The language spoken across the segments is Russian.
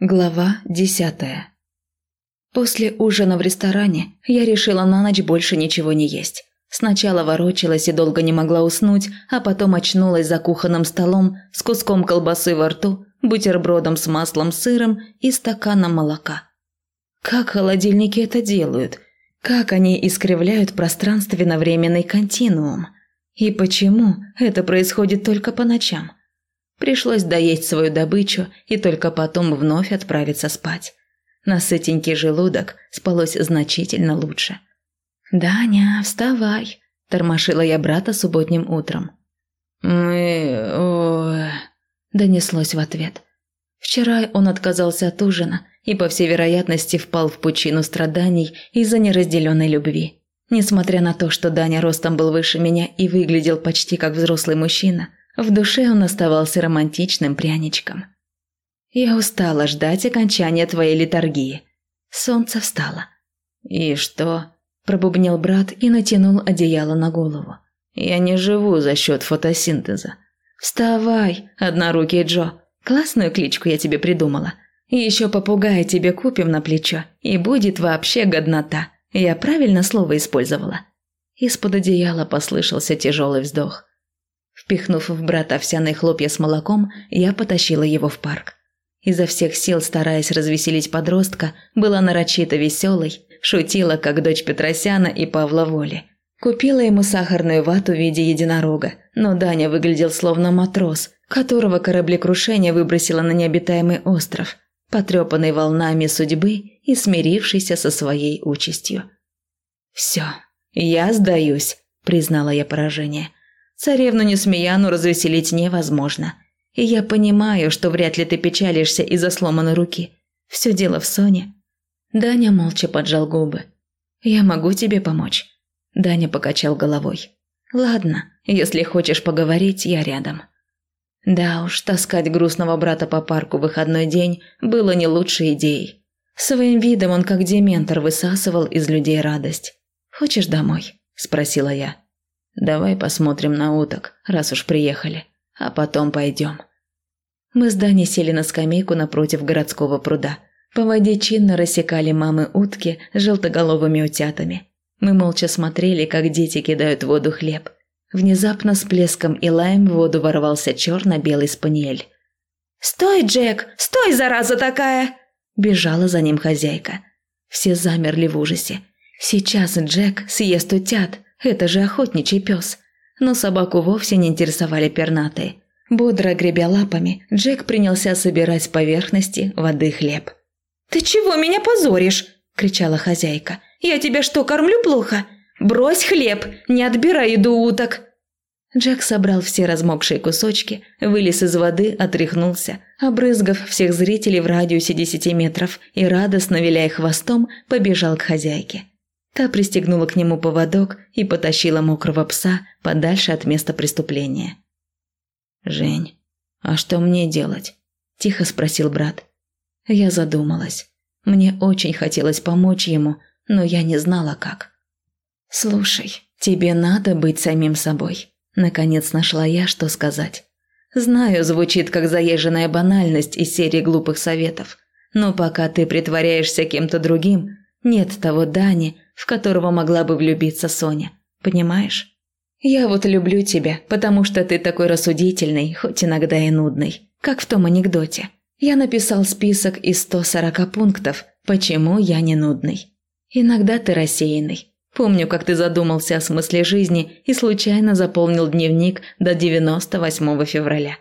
Глава десятая После ужина в ресторане я решила на ночь больше ничего не есть. Сначала ворочалась и долго не могла уснуть, а потом очнулась за кухонным столом с куском колбасы во рту, бутербродом с маслом, сыром и стаканом молока. Как холодильники это делают? Как они искривляют пространственно-временный континуум? И почему это происходит только по ночам? Пришлось доесть свою добычу и только потом вновь отправиться спать. На сытенький желудок спалось значительно лучше. «Даня, вставай!» – тормошила я брата субботним утром. «Мы... о...» – донеслось в ответ. Вчера он отказался от ужина и, по всей вероятности, впал в пучину страданий из-за неразделенной любви. Несмотря на то, что Даня ростом был выше меня и выглядел почти как взрослый мужчина – в душе он оставался романтичным пряничком. Я устала ждать окончания твоей литургии. Солнце встало. «И что?» – пробубнил брат и натянул одеяло на голову. «Я не живу за счет фотосинтеза». «Вставай, однорукий Джо. Классную кличку я тебе придумала. Еще попугая тебе купим на плечо, и будет вообще годнота. Я правильно слово использовала?» Из-под одеяла послышался тяжелый вздох. Впихнув в брата овсяные хлопья с молоком, я потащила его в парк. Изо всех сил, стараясь развеселить подростка, была нарочито веселой, шутила, как дочь Петросяна и Павла Воли. Купила ему сахарную вату в виде единорога, но Даня выглядел словно матрос, которого кораблекрушение выбросило на необитаемый остров, потрепанный волнами судьбы и смирившийся со своей участью. «Все, я сдаюсь», – признала я поражение – Царевну Несмеяну развеселить невозможно. И я понимаю, что вряд ли ты печалишься из-за сломанной руки. Все дело в Соне». Даня молча поджал губы. «Я могу тебе помочь?» Даня покачал головой. «Ладно, если хочешь поговорить, я рядом». Да уж, таскать грустного брата по парку в выходной день было не лучшей идеей. Своим видом он как дементор высасывал из людей радость. «Хочешь домой?» – спросила я. Давай посмотрим на уток, раз уж приехали, а потом пойдем. Мы с Даней сели на скамейку напротив городского пруда. По воде чинно рассекали мамы утки желтоголовыми утятами. Мы молча смотрели, как дети кидают в воду хлеб. Внезапно с плеском и лаем в воду ворвался черно-белый спаниель. «Стой, Джек! Стой, зараза такая!» Бежала за ним хозяйка. Все замерли в ужасе. Сейчас Джек съест утят, это же охотничий пес. Но собаку вовсе не интересовали пернатые. Бодро гребя лапами, Джек принялся собирать с поверхности воды хлеб. «Ты чего меня позоришь?» – кричала хозяйка. «Я тебя что, кормлю плохо? Брось хлеб, не отбирай еду уток!» Джек собрал все размокшие кусочки, вылез из воды, отряхнулся, обрызгав всех зрителей в радиусе десяти метров и радостно виляя хвостом, побежал к хозяйке. Та пристегнула к нему поводок и потащила мокрого пса подальше от места преступления. «Жень, а что мне делать?» – тихо спросил брат. Я задумалась. Мне очень хотелось помочь ему, но я не знала как. «Слушай, тебе надо быть самим собой», – наконец нашла я, что сказать. Знаю, звучит как заезженная банальность из серии глупых советов, но пока ты притворяешься кем-то другим, нет того Дани, в которого могла бы влюбиться Соня. Понимаешь? Я вот люблю тебя, потому что ты такой рассудительный, хоть иногда и нудный, как в том анекдоте. Я написал список из 140 пунктов, почему я не нудный. Иногда ты рассеянный. Помню, как ты задумался о смысле жизни и случайно заполнил дневник до 98 февраля.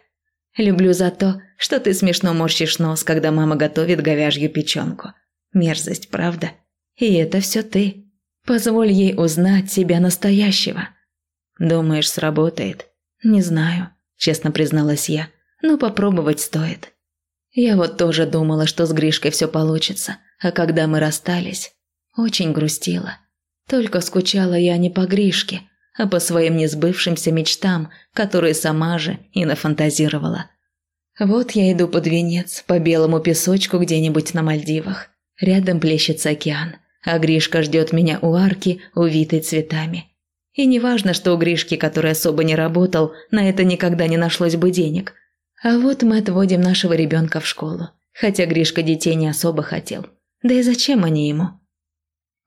Люблю за то, что ты смешно морщишь нос, когда мама готовит говяжью печенку. Мерзость, правда? И это все ты. Позволь ей узнать себя настоящего. Думаешь, сработает? Не знаю, честно призналась я, но попробовать стоит. Я вот тоже думала, что с Гришкой все получится, а когда мы расстались, очень грустила. Только скучала я не по Гришке, а по своим несбывшимся мечтам, которые сама же и нафантазировала. Вот я иду под венец по белому песочку где-нибудь на Мальдивах. Рядом плещется океан а Гришка ждет меня у арки, увитой цветами. И не важно, что у Гришки, который особо не работал, на это никогда не нашлось бы денег. А вот мы отводим нашего ребенка в школу. хотя Гришка детей не особо хотел. Да и зачем они ему?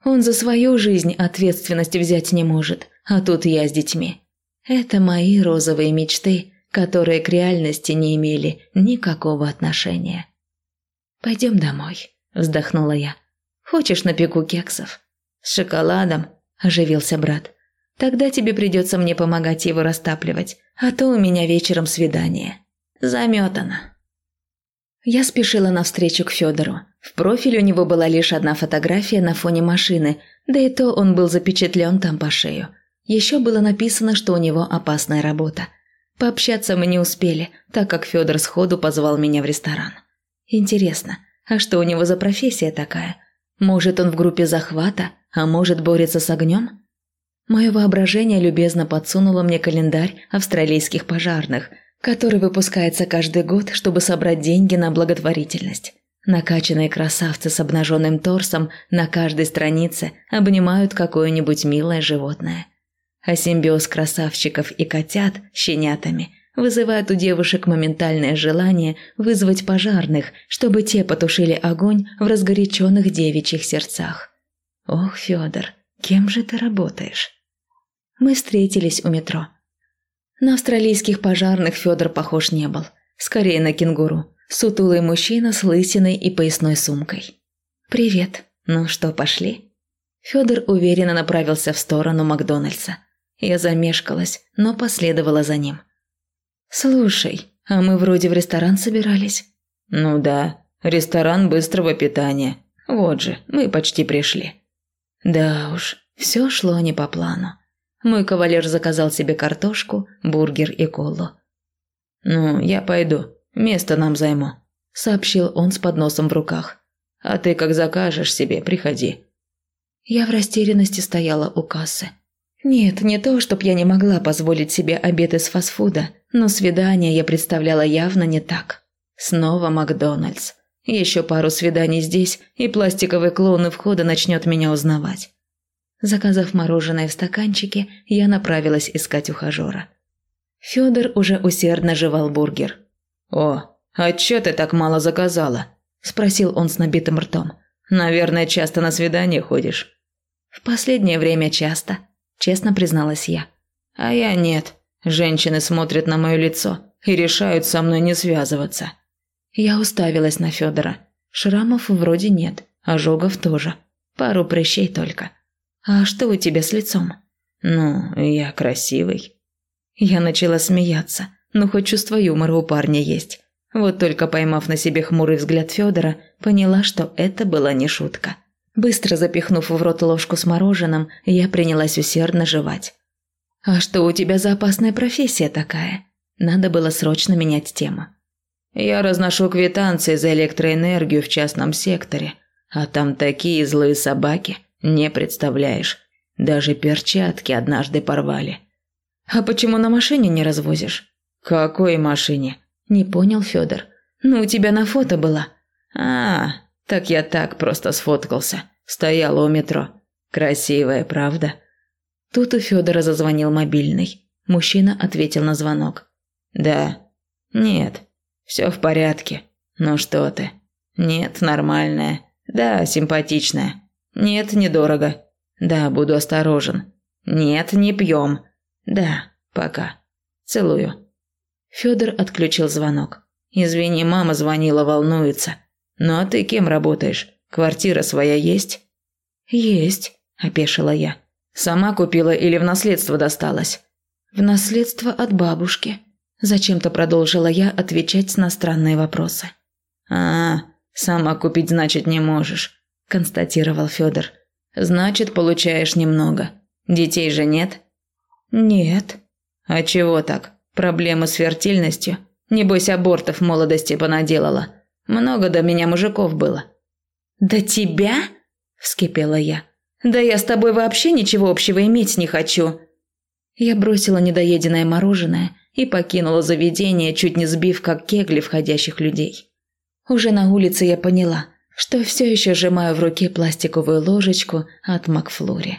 Он за свою жизнь ответственность взять не может, а тут я с детьми. Это мои розовые мечты, которые к реальности не имели никакого отношения. «Пойдем домой», – вздохнула я. «Хочешь напеку кексов?» «С шоколадом?» – оживился брат. «Тогда тебе придется мне помогать его растапливать, а то у меня вечером свидание. Заметано». Я спешила навстречу к Федору. В профиле у него была лишь одна фотография на фоне машины, да и то он был запечатлен там по шею. Еще было написано, что у него опасная работа. Пообщаться мы не успели, так как Федор сходу позвал меня в ресторан. Интересно, а что у него за профессия такая? Может, он в группе захвата, а может, борется с огнем? Мое воображение любезно подсунуло мне календарь австралийских пожарных – который выпускается каждый год, чтобы собрать деньги на благотворительность. Накачанные красавцы с обнаженным торсом на каждой странице обнимают какое-нибудь милое животное. А симбиоз красавчиков и котят щенятами вызывает у девушек моментальное желание вызвать пожарных, чтобы те потушили огонь в разгоряченных девичьих сердцах. Ох, Федор, кем же ты работаешь? Мы встретились у метро. На австралийских пожарных Федор похож не был. Скорее на кенгуру. Сутулый мужчина с лысиной и поясной сумкой. «Привет. Ну что, пошли?» Федор уверенно направился в сторону Макдональдса. Я замешкалась, но последовала за ним. «Слушай, а мы вроде в ресторан собирались?» «Ну да, ресторан быстрого питания. Вот же, мы почти пришли». Да уж, все шло не по плану. Мой кавалер заказал себе картошку, бургер и колу. «Ну, я пойду. Место нам займу», – сообщил он с подносом в руках. «А ты как закажешь себе, приходи». Я в растерянности стояла у кассы. Нет, не то, чтоб я не могла позволить себе обед из фастфуда, но свидание я представляла явно не так. Снова Макдональдс. Еще пару свиданий здесь, и пластиковый клоун у входа начнет меня узнавать. Заказав мороженое в стаканчике, я направилась искать ухажера. Федор уже усердно жевал бургер. «О, а чё ты так мало заказала?» – спросил он с набитым ртом. «Наверное, часто на свидание ходишь?» «В последнее время часто», – честно призналась я. «А я нет. Женщины смотрят на мое лицо и решают со мной не связываться». Я уставилась на Федора. Шрамов вроде нет, ожогов тоже. Пару прыщей только. «А что у тебя с лицом?» «Ну, я красивый». Я начала смеяться, но хоть чувство юмора у парня есть. Вот только поймав на себе хмурый взгляд Федора, поняла, что это была не шутка. Быстро запихнув в рот ложку с мороженым, я принялась усердно жевать. «А что у тебя за опасная профессия такая?» Надо было срочно менять тему. «Я разношу квитанции за электроэнергию в частном секторе, а там такие злые собаки. Не представляешь. Даже перчатки однажды порвали. А почему на машине не развозишь? Какой машине? Не понял Федор. Ну, у тебя на фото была. А, так я так просто сфоткался. Стояла у метро. Красивая, правда? Тут у Федора зазвонил мобильный. Мужчина ответил на звонок. Да. Нет. Все в порядке. Ну что ты? Нет, нормальная. Да, симпатичная. Нет, недорого. Да, буду осторожен. Нет, не пьем. Да, пока. Целую. Федор отключил звонок. Извини, мама звонила, волнуется. Ну а ты кем работаешь? Квартира своя есть? Есть, опешила я. Сама купила или в наследство досталась? В наследство от бабушки. Зачем-то продолжила я отвечать на странные вопросы. А, сама купить значит не можешь констатировал Федор. Значит, получаешь немного. Детей же нет? Нет. А чего так? Проблемы с фертильностью? Небось, абортов в молодости понаделала. Много до меня мужиков было. «До тебя?» – вскипела я. «Да я с тобой вообще ничего общего иметь не хочу». Я бросила недоеденное мороженое и покинула заведение, чуть не сбив как кегли входящих людей. Уже на улице я поняла – что все еще сжимаю в руке пластиковую ложечку от Макфлори.